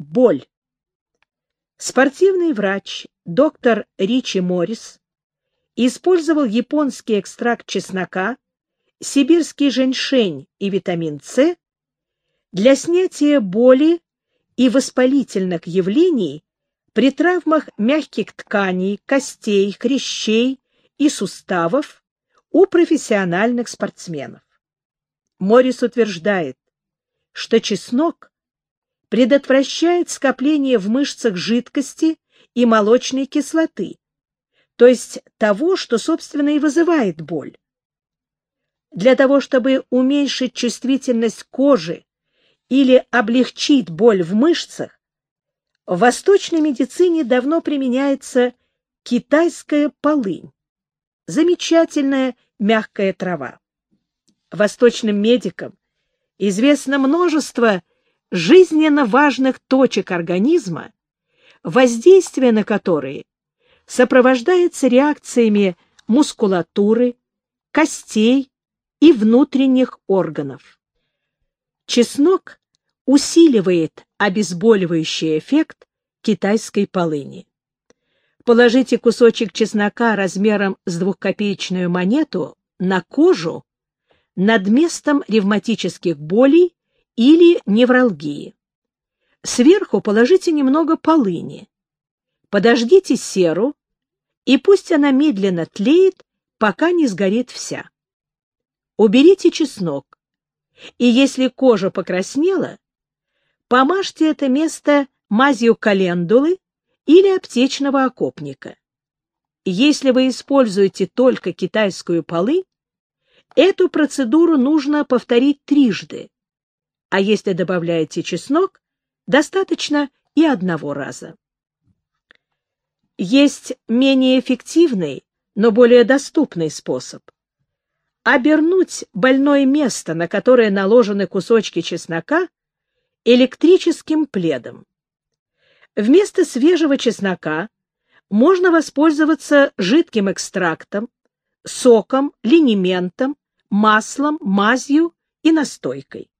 Боль. Спортивный врач доктор Ричи Моррис использовал японский экстракт чеснока, сибирский женьшень и витамин С для снятия боли и воспалительных явлений при травмах мягких тканей, костей, хрящей и суставов у профессиональных спортсменов. Моррис утверждает, что чеснок предотвращает скопление в мышцах жидкости и молочной кислоты, то есть того, что, собственно, и вызывает боль. Для того, чтобы уменьшить чувствительность кожи или облегчить боль в мышцах, в восточной медицине давно применяется китайская полынь, замечательная мягкая трава. Восточным медикам известно множество жизненно важных точек организма, воздействие на которые сопровождается реакциями мускулатуры, костей и внутренних органов. Чеснок усиливает обезболивающий эффект китайской полыни. Положите кусочек чеснока размером с двухкопеечную монету на кожу над местом ревматических болей или невралгии. Сверху положите немного полыни. Подождите серу, и пусть она медленно тлеет, пока не сгорит вся. Уберите чеснок, и если кожа покраснела, помажьте это место мазью календулы или аптечного окопника. Если вы используете только китайскую полынь, эту процедуру нужно повторить трижды, а если добавляете чеснок, достаточно и одного раза. Есть менее эффективный, но более доступный способ. Обернуть больное место, на которое наложены кусочки чеснока, электрическим пледом. Вместо свежего чеснока можно воспользоваться жидким экстрактом, соком, линементом, маслом, мазью и настойкой.